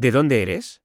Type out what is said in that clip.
¿De dónde eres?